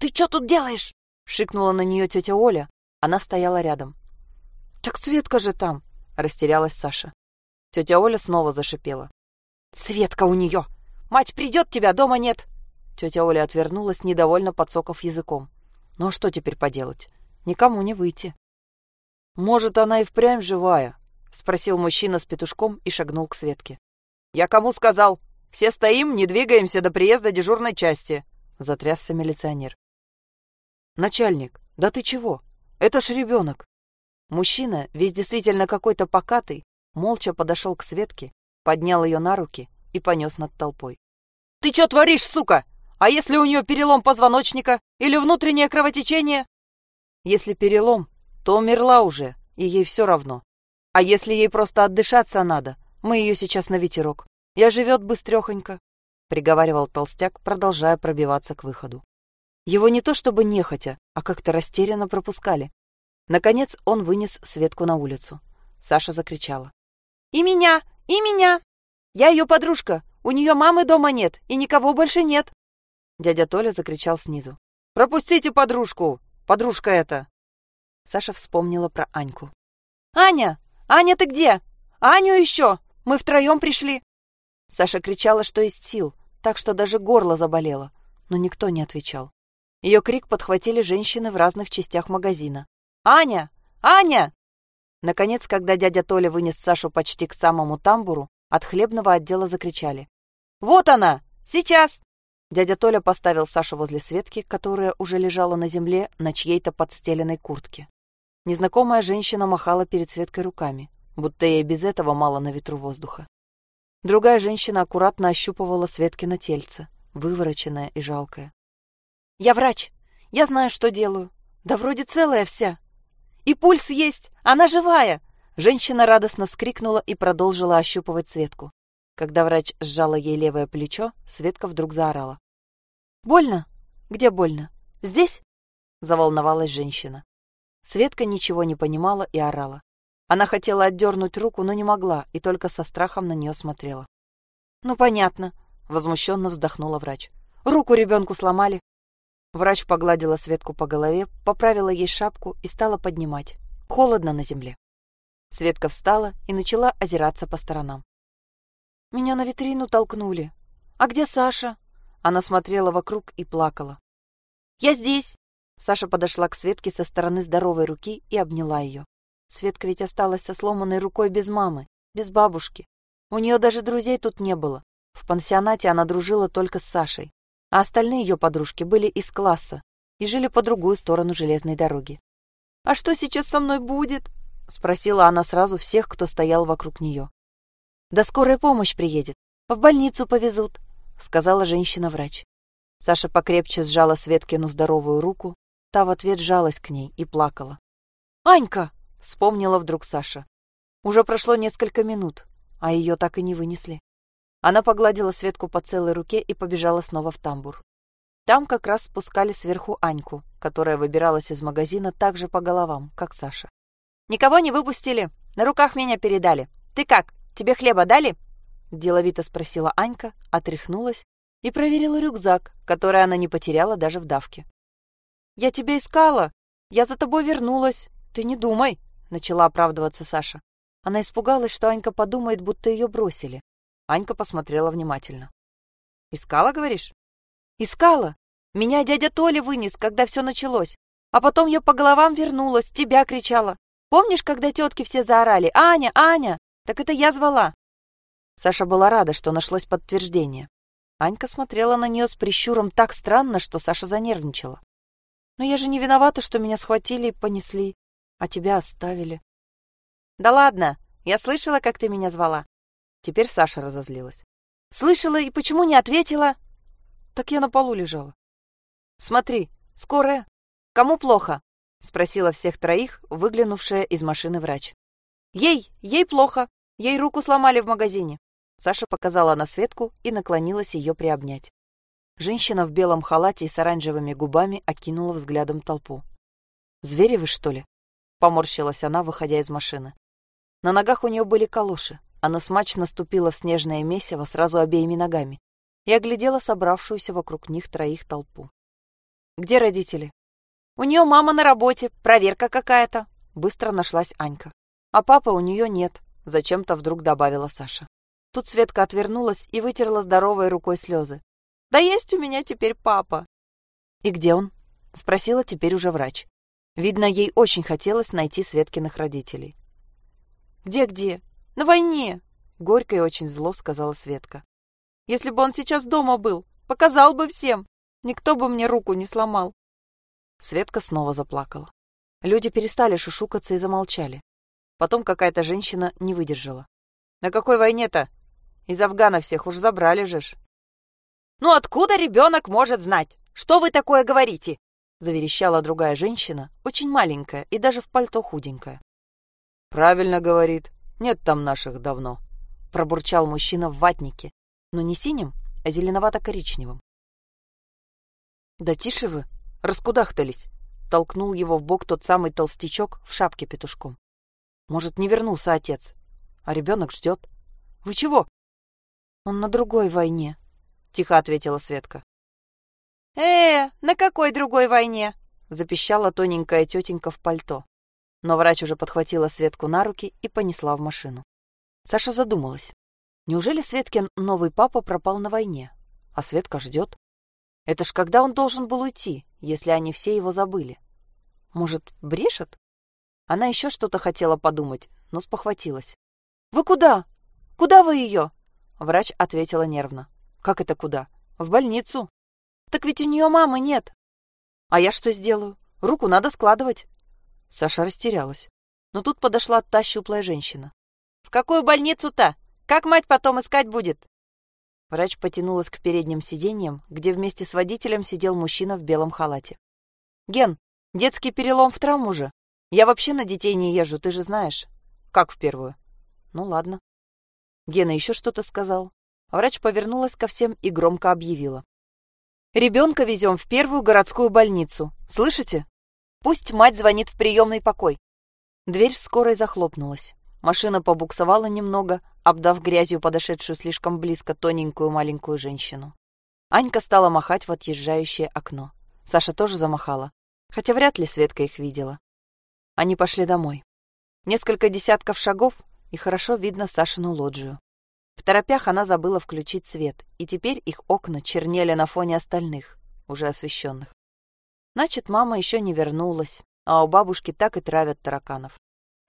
«Ты что тут делаешь?» — шикнула на нее тетя Оля. Она стояла рядом. «Так Светка же там!» — растерялась Саша. Тетя Оля снова зашипела. «Светка у нее! Мать придет, тебя дома нет!» Тетя Оля отвернулась, недовольно подсоков языком. «Ну а что теперь поделать? Никому не выйти». «Может, она и впрямь живая?» — спросил мужчина с петушком и шагнул к Светке. «Я кому сказал? Все стоим, не двигаемся до приезда дежурной части!» — затрясся милиционер. «Начальник, да ты чего? Это ж ребенок!» Мужчина, весь действительно какой-то покатый, молча подошел к Светке, поднял ее на руки и понес над толпой. «Ты что творишь, сука? А если у нее перелом позвоночника или внутреннее кровотечение?» «Если перелом, то умерла уже, и ей все равно. А если ей просто отдышаться надо, мы ее сейчас на ветерок. Я живет быстрехонько», — приговаривал толстяк, продолжая пробиваться к выходу. Его не то чтобы нехотя, а как-то растерянно пропускали. Наконец он вынес Светку на улицу. Саша закричала. «И меня! И меня! Я ее подружка! У нее мамы дома нет, и никого больше нет!» Дядя Толя закричал снизу. «Пропустите подружку! Подружка эта!» Саша вспомнила про Аньку. «Аня! Аня, ты где? Аню еще! Мы втроем пришли!» Саша кричала, что есть сил, так что даже горло заболело, но никто не отвечал. Ее крик подхватили женщины в разных частях магазина. «Аня! Аня!» Наконец, когда дядя Толя вынес Сашу почти к самому тамбуру, от хлебного отдела закричали. «Вот она! Сейчас!» Дядя Толя поставил Сашу возле Светки, которая уже лежала на земле на чьей-то подстеленной куртке. Незнакомая женщина махала перед Светкой руками, будто ей без этого мало на ветру воздуха. Другая женщина аккуратно ощупывала Светкино тельце, вывороченное и жалкое. «Я врач. Я знаю, что делаю. Да вроде целая вся. И пульс есть. Она живая!» Женщина радостно вскрикнула и продолжила ощупывать Светку. Когда врач сжала ей левое плечо, Светка вдруг заорала. «Больно? Где больно? Здесь?» Заволновалась женщина. Светка ничего не понимала и орала. Она хотела отдернуть руку, но не могла, и только со страхом на нее смотрела. «Ну, понятно», — возмущенно вздохнула врач. «Руку ребенку сломали, Врач погладила Светку по голове, поправила ей шапку и стала поднимать. Холодно на земле. Светка встала и начала озираться по сторонам. «Меня на витрину толкнули. А где Саша?» Она смотрела вокруг и плакала. «Я здесь!» Саша подошла к Светке со стороны здоровой руки и обняла ее. Светка ведь осталась со сломанной рукой без мамы, без бабушки. У нее даже друзей тут не было. В пансионате она дружила только с Сашей а остальные ее подружки были из класса и жили по другую сторону железной дороги. «А что сейчас со мной будет?» — спросила она сразу всех, кто стоял вокруг нее. «Да скорая помощь приедет, в больницу повезут», — сказала женщина-врач. Саша покрепче сжала Светкину здоровую руку, та в ответ жалась к ней и плакала. «Анька!» — вспомнила вдруг Саша. Уже прошло несколько минут, а ее так и не вынесли. Она погладила Светку по целой руке и побежала снова в тамбур. Там как раз спускали сверху Аньку, которая выбиралась из магазина так же по головам, как Саша. «Никого не выпустили. На руках меня передали. Ты как, тебе хлеба дали?» Деловито спросила Анька, отряхнулась и проверила рюкзак, который она не потеряла даже в давке. «Я тебя искала. Я за тобой вернулась. Ты не думай», — начала оправдываться Саша. Она испугалась, что Анька подумает, будто ее бросили. Анька посмотрела внимательно. «Искала, говоришь?» «Искала. Меня дядя Толя вынес, когда все началось. А потом я по головам вернулась, тебя кричала. Помнишь, когда тетки все заорали «Аня, Аня!» Так это я звала». Саша была рада, что нашлось подтверждение. Анька смотрела на нее с прищуром так странно, что Саша занервничала. «Но я же не виновата, что меня схватили и понесли, а тебя оставили». «Да ладно, я слышала, как ты меня звала. Теперь Саша разозлилась. «Слышала и почему не ответила?» «Так я на полу лежала». «Смотри, скорая. Кому плохо?» — спросила всех троих, выглянувшая из машины врач. «Ей, ей плохо. Ей руку сломали в магазине. Саша показала на Светку и наклонилась ее приобнять. Женщина в белом халате и с оранжевыми губами окинула взглядом толпу. «Звери вы, что ли?» — поморщилась она, выходя из машины. На ногах у нее были калоши. Она смачно ступила в снежное месиво сразу обеими ногами и оглядела собравшуюся вокруг них троих толпу. «Где родители?» «У нее мама на работе, проверка какая-то», — быстро нашлась Анька. «А папа у нее нет», — зачем-то вдруг добавила Саша. Тут Светка отвернулась и вытерла здоровой рукой слезы. «Да есть у меня теперь папа!» «И где он?» — спросила теперь уже врач. Видно, ей очень хотелось найти Светкиных родителей. «Где-где? На войне!» — горько и очень зло сказала Светка. «Если бы он сейчас дома был, показал бы всем! Никто бы мне руку не сломал!» Светка снова заплакала. Люди перестали шушукаться и замолчали. Потом какая-то женщина не выдержала. «На какой войне-то? Из Афгана всех уж забрали же ж!» «Ну откуда ребенок может знать? Что вы такое говорите?» заверещала другая женщина, очень маленькая и даже в пальто худенькая. «Правильно говорит. Нет там наших давно», — пробурчал мужчина в ватнике, но не синим, а зеленовато-коричневым. «Да тише вы, раскудахтались!» — толкнул его в бок тот самый толстячок в шапке петушком. «Может, не вернулся отец, а ребенок ждет. Вы чего?» «Он на другой войне», — тихо ответила Светка. «Э, на какой другой войне?» — запищала тоненькая тетенька в пальто. Но врач уже подхватила Светку на руки и понесла в машину. Саша задумалась. Неужели Светкин новый папа пропал на войне? А Светка ждет? Это ж когда он должен был уйти, если они все его забыли? Может, брешет? Она еще что-то хотела подумать, но спохватилась. «Вы куда? Куда вы ее?» Врач ответила нервно. «Как это куда? В больницу. Так ведь у нее мамы нет. А я что сделаю? Руку надо складывать. Саша растерялась. Но тут подошла та щуплая женщина. В какую больницу-то? Как мать потом искать будет? Врач потянулась к передним сиденьям, где вместе с водителем сидел мужчина в белом халате. «Ген, детский перелом в травму же. Я вообще на детей не езжу, ты же знаешь». «Как в первую?» «Ну ладно». Гена еще что-то сказал. Врач повернулась ко всем и громко объявила. Ребенка везем в первую городскую больницу. Слышите? Пусть мать звонит в приемный покой. Дверь в скорой захлопнулась. Машина побуксовала немного, обдав грязью подошедшую слишком близко тоненькую маленькую женщину. Анька стала махать в отъезжающее окно. Саша тоже замахала, хотя вряд ли Светка их видела. Они пошли домой. Несколько десятков шагов, и хорошо видно Сашину лоджию. В торопях она забыла включить свет, и теперь их окна чернели на фоне остальных, уже освещенных. Значит, мама еще не вернулась, а у бабушки так и травят тараканов.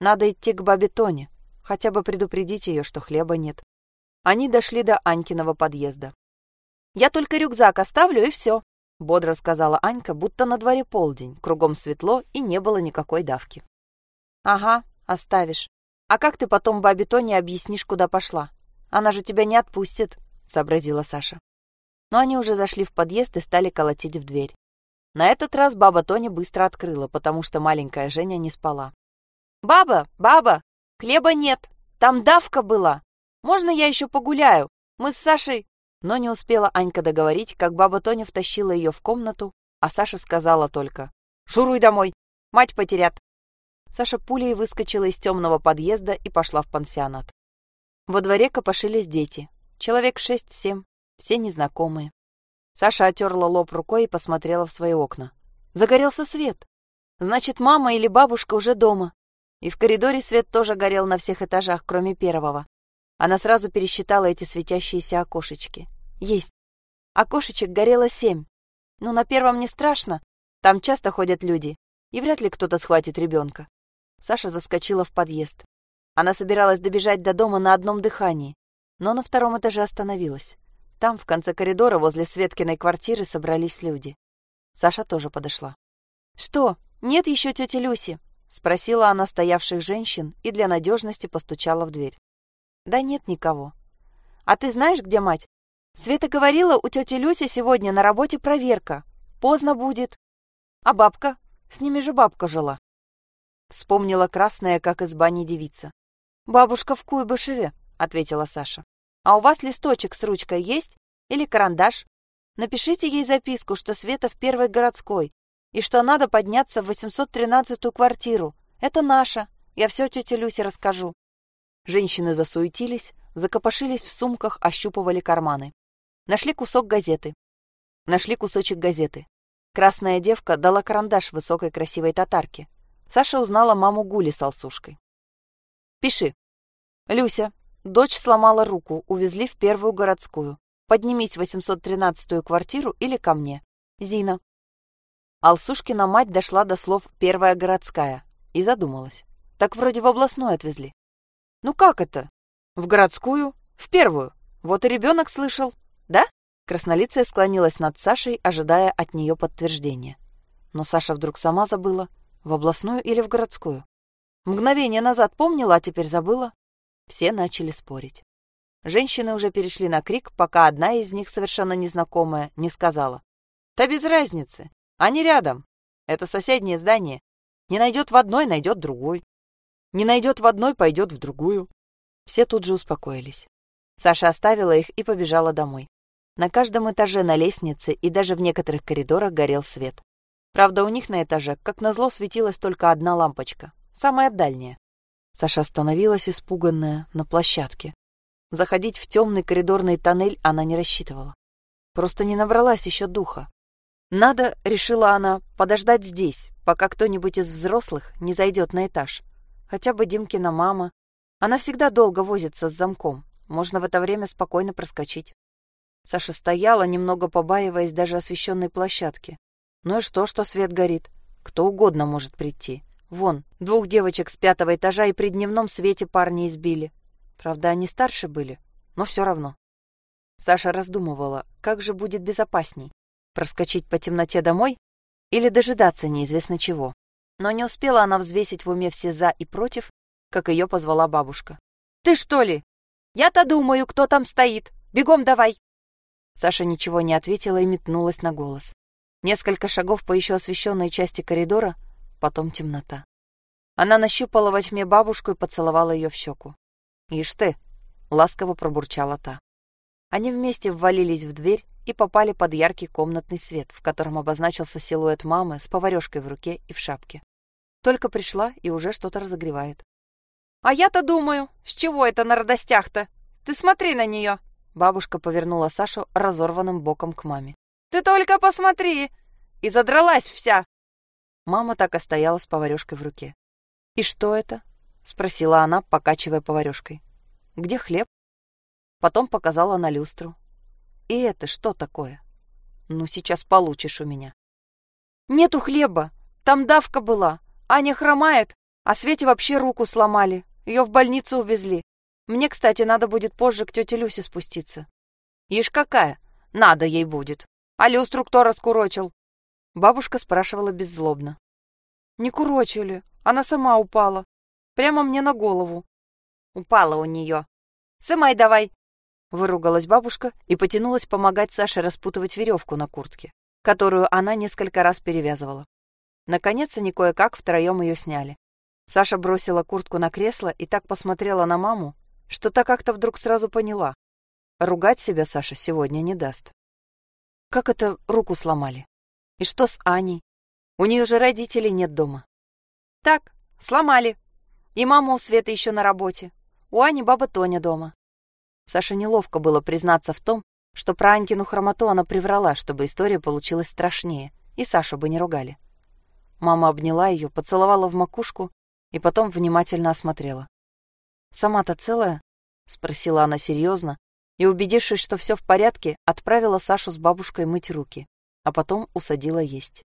Надо идти к бабе Тоне, хотя бы предупредить ее, что хлеба нет. Они дошли до Анькиного подъезда. «Я только рюкзак оставлю, и все», — бодро сказала Анька, будто на дворе полдень, кругом светло и не было никакой давки. «Ага, оставишь. А как ты потом бабе Тоне объяснишь, куда пошла? Она же тебя не отпустит», — сообразила Саша. Но они уже зашли в подъезд и стали колотить в дверь. На этот раз баба Тоня быстро открыла, потому что маленькая Женя не спала. «Баба, баба, хлеба нет, там давка была. Можно я еще погуляю? Мы с Сашей...» Но не успела Анька договорить, как баба Тоня втащила ее в комнату, а Саша сказала только «Шуруй домой, мать потерят». Саша пулей выскочила из темного подъезда и пошла в пансионат. Во дворе копошились дети. Человек шесть-семь, все незнакомые. Саша отерла лоб рукой и посмотрела в свои окна. Загорелся свет. Значит, мама или бабушка уже дома. И в коридоре свет тоже горел на всех этажах, кроме первого. Она сразу пересчитала эти светящиеся окошечки. Есть. Окошечек горело семь. Ну, на первом не страшно. Там часто ходят люди. И вряд ли кто-то схватит ребенка. Саша заскочила в подъезд. Она собиралась добежать до дома на одном дыхании, но на втором этаже остановилась. Там, в конце коридора, возле Светкиной квартиры, собрались люди. Саша тоже подошла. «Что, нет еще тети Люси?» — спросила она стоявших женщин и для надежности постучала в дверь. «Да нет никого». «А ты знаешь, где мать?» «Света говорила, у тети Люси сегодня на работе проверка. Поздно будет». «А бабка? С ними же бабка жила». Вспомнила красная, как из бани девица. «Бабушка в Куйбышеве», — ответила Саша. А у вас листочек с ручкой есть? Или карандаш? Напишите ей записку, что Света в первой городской, и что надо подняться в 813-ю квартиру. Это наша. Я все тете Люсе расскажу». Женщины засуетились, закопошились в сумках, ощупывали карманы. Нашли кусок газеты. Нашли кусочек газеты. Красная девка дала карандаш высокой красивой татарке. Саша узнала маму Гули с Алсушкой. «Пиши. Люся, дочь сломала руку, увезли в первую городскую. Поднимись в 813-ю квартиру или ко мне. Зина». Алсушкина мать дошла до слов «первая городская» и задумалась. Так вроде в областную отвезли. «Ну как это? В городскую? В первую? Вот и ребенок слышал, да?» Краснолицая склонилась над Сашей, ожидая от нее подтверждения. Но Саша вдруг сама забыла, в областную или в городскую. Мгновение назад помнила, а теперь забыла. Все начали спорить. Женщины уже перешли на крик, пока одна из них, совершенно незнакомая, не сказала. «Да без разницы. Они рядом. Это соседнее здание. Не найдет в одной, найдет другой. Не найдет в одной, пойдет в другую». Все тут же успокоились. Саша оставила их и побежала домой. На каждом этаже на лестнице и даже в некоторых коридорах горел свет. Правда, у них на этаже, как назло, светилась только одна лампочка, самая дальняя. Саша остановилась, испуганная, на площадке. Заходить в темный коридорный тоннель она не рассчитывала. Просто не набралась еще духа. Надо, решила она, подождать здесь, пока кто-нибудь из взрослых не зайдет на этаж. Хотя бы Димкина мама. Она всегда долго возится с замком. Можно в это время спокойно проскочить. Саша стояла, немного побаиваясь даже освещенной площадки. Ну и что, что свет горит? Кто угодно может прийти. Вон, двух девочек с пятого этажа и при дневном свете парни избили. Правда, они старше были, но все равно. Саша раздумывала, как же будет безопасней. Проскочить по темноте домой или дожидаться неизвестно чего. Но не успела она взвесить в уме все «за» и «против», как ее позвала бабушка. «Ты что ли? Я-то думаю, кто там стоит. Бегом давай!» Саша ничего не ответила и метнулась на голос. Несколько шагов по еще освещенной части коридора, потом темнота. Она нащупала во тьме бабушку и поцеловала ее в щеку. «Ишь ты!» — ласково пробурчала та. Они вместе ввалились в дверь и попали под яркий комнатный свет, в котором обозначился силуэт мамы с поварешкой в руке и в шапке. Только пришла и уже что-то разогревает. «А я-то думаю, с чего это на радостях-то? Ты смотри на нее!» Бабушка повернула Сашу разорванным боком к маме. «Ты только посмотри!» И задралась вся. Мама так и стояла с поварёшкой в руке. «И что это?» — спросила она, покачивая поварёшкой. «Где хлеб?» Потом показала на люстру. «И это что такое?» «Ну, сейчас получишь у меня». «Нету хлеба. Там давка была. Аня хромает, а Свете вообще руку сломали. Ее в больницу увезли. Мне, кстати, надо будет позже к тете Люсе спуститься. Ишь какая? Надо ей будет. А люстру кто раскурочил? Бабушка спрашивала беззлобно. Не курочили. Она сама упала. Прямо мне на голову. Упала у нее. Сымай давай. Выругалась бабушка и потянулась помогать Саше распутывать веревку на куртке, которую она несколько раз перевязывала. Наконец они кое-как втроем ее сняли. Саша бросила куртку на кресло и так посмотрела на маму, что-то как-то вдруг сразу поняла. Ругать себя Саша сегодня не даст. Как это руку сломали? И что с Аней? У нее же родителей нет дома. Так, сломали. И мама у Светы еще на работе. У Ани баба Тоня дома. Саше неловко было признаться в том, что про Анькину хромоту она приврала, чтобы история получилась страшнее, и Сашу бы не ругали. Мама обняла ее, поцеловала в макушку и потом внимательно осмотрела. «Сама-то целая?» — спросила она серьезно, и, убедившись, что все в порядке, отправила Сашу с бабушкой мыть руки, а потом усадила есть.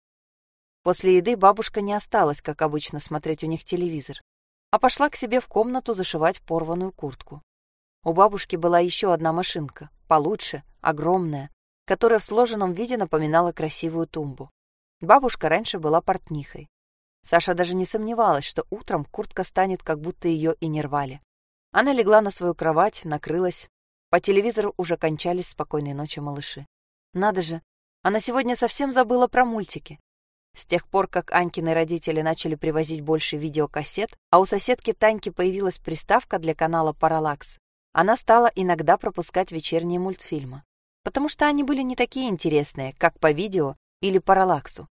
После еды бабушка не осталась, как обычно, смотреть у них телевизор, а пошла к себе в комнату зашивать порванную куртку. У бабушки была еще одна машинка, получше, огромная, которая в сложенном виде напоминала красивую тумбу. Бабушка раньше была портнихой. Саша даже не сомневалась, что утром куртка станет, как будто ее и не рвали. Она легла на свою кровать, накрылась. По телевизору уже кончались спокойной ночи малыши. Надо же, она сегодня совсем забыла про мультики. С тех пор, как Анькины родители начали привозить больше видеокассет, а у соседки Таньки появилась приставка для канала «Параллакс», она стала иногда пропускать вечерние мультфильмы, потому что они были не такие интересные, как по видео или параллаксу.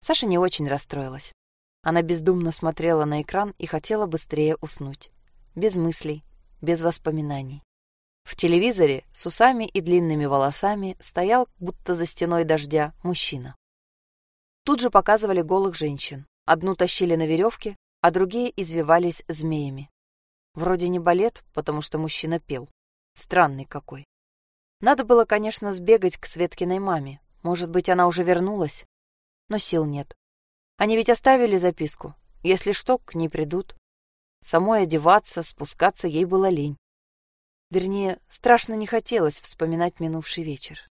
Саша не очень расстроилась. Она бездумно смотрела на экран и хотела быстрее уснуть. Без мыслей, без воспоминаний. В телевизоре с усами и длинными волосами стоял, будто за стеной дождя, мужчина. Тут же показывали голых женщин. Одну тащили на веревке, а другие извивались змеями. Вроде не балет, потому что мужчина пел. Странный какой. Надо было, конечно, сбегать к Светкиной маме. Может быть, она уже вернулась? Но сил нет. Они ведь оставили записку. Если что, к ней придут. Самой одеваться, спускаться ей было лень. Вернее, страшно не хотелось вспоминать минувший вечер.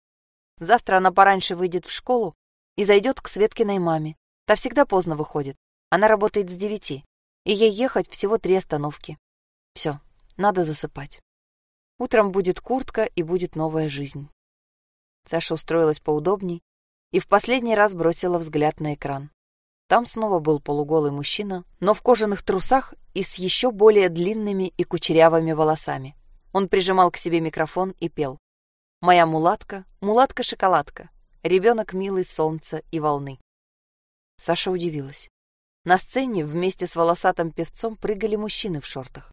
Завтра она пораньше выйдет в школу и зайдет к Светкиной маме. Та всегда поздно выходит. Она работает с девяти, и ей ехать всего три остановки. Все, надо засыпать. Утром будет куртка и будет новая жизнь. Саша устроилась поудобней и в последний раз бросила взгляд на экран. Там снова был полуголый мужчина, но в кожаных трусах и с еще более длинными и кучерявыми волосами. Он прижимал к себе микрофон и пел. «Моя мулатка, мулатка-шоколадка, ребенок милый солнца и волны». Саша удивилась. На сцене вместе с волосатым певцом прыгали мужчины в шортах.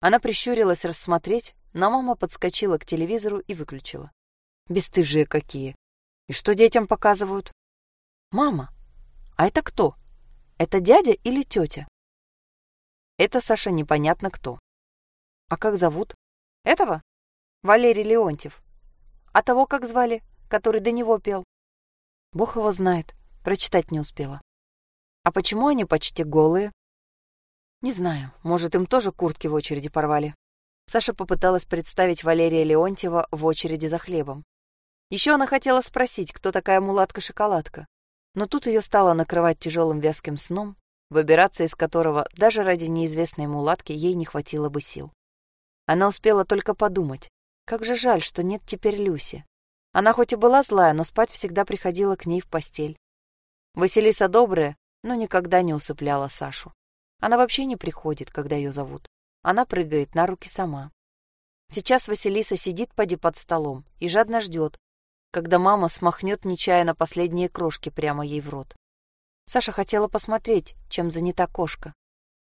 Она прищурилась рассмотреть, но мама подскочила к телевизору и выключила. Бестыжие какие! И что детям показывают? Мама, а это кто? Это дядя или тетя? Это Саша непонятно кто. А как зовут? Этого? Валерий Леонтьев. А того как звали, который до него пел? Бог его знает, прочитать не успела. А почему они почти голые? Не знаю, может, им тоже куртки в очереди порвали. Саша попыталась представить Валерия Леонтьева в очереди за хлебом. Еще она хотела спросить, кто такая мулатка-шоколадка. Но тут ее стало накрывать тяжелым вязким сном, выбираться из которого даже ради неизвестной мулатки ей не хватило бы сил. Она успела только подумать, как же жаль, что нет теперь Люси. Она хоть и была злая, но спать всегда приходила к ней в постель. Василиса добрая, но никогда не усыпляла Сашу. Она вообще не приходит, когда ее зовут. Она прыгает на руки сама. Сейчас Василиса сидит поди под столом и жадно ждет, когда мама смахнет нечаянно последние крошки прямо ей в рот. Саша хотела посмотреть, чем занята кошка,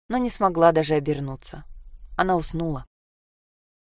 но не смогла даже обернуться. Она уснула.